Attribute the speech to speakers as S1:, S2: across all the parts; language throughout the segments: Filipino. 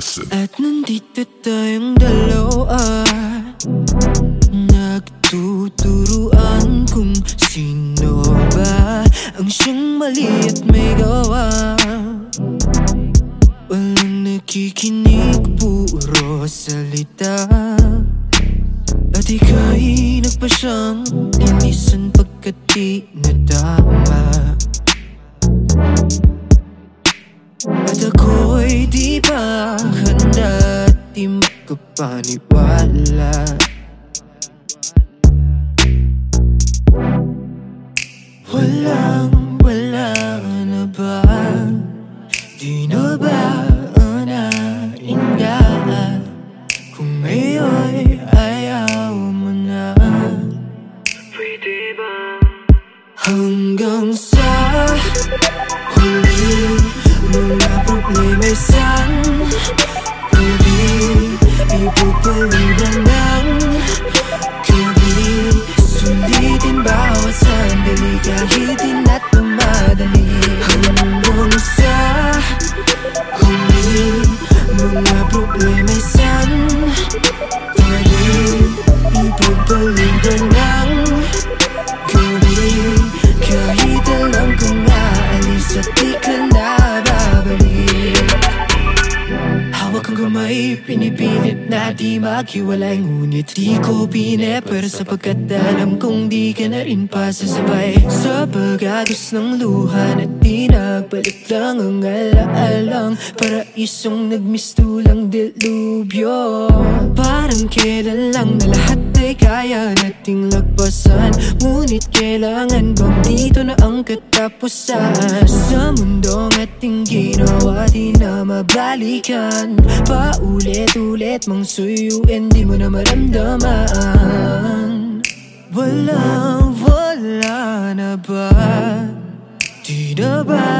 S1: Allison.
S2: At nandito tayong dalawa. Nagtuturuan kung sino ba Ang siyang mali at may gawa. Walang nakikinig, puro salita. At ika'y nagpa siyang linisan pagkat di nadama makapaniwala Walang Kahit di na tumadali Hanggang sa huli Mga problema'y san na di maghiwalay Ngunit di ko pineper sapagkat alam kong di ka na rin pasasabay. Sa pagagos ng luha na di nagbalik lang ang alaalang Paraisong nagmistulang dilubyo. Parang kailan lang na lahat ay kaya nating lagpasan Ngunit kailangan bang dito na ang katapusan? Sa mundong ating ginawa di na mabalikan. Paulit-ulit mong suyuin di mo na maramdaman Walang wala na ba? Di na ba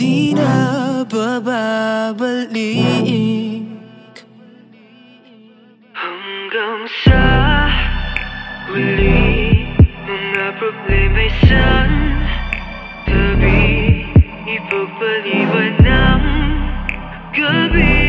S2: Di na bababalik. Hanggang sa huli Mga problema'y san Tabi Ipagpaliban ng gabi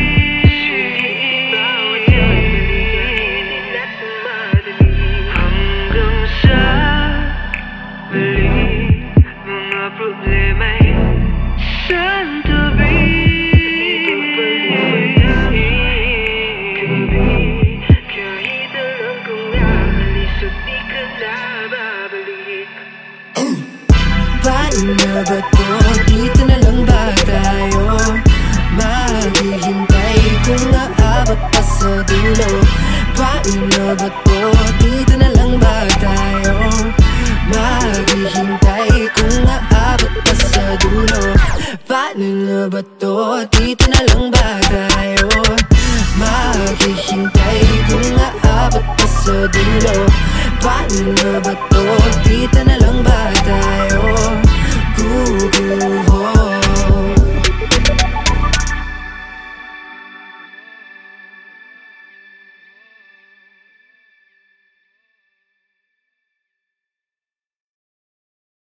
S2: Paano na ba to? Dito na lang ba tayo? Maghihintay kung aabot pa sa dulo Paano ba to? Dito na lang ba tayo? Maghihintay kung aabot pa sa dulo Paano na ba to? Dito na lang ba tayo? Maghihintay kung aabot pa sa dulo Paano na ba to? Dito na lang ba tayo?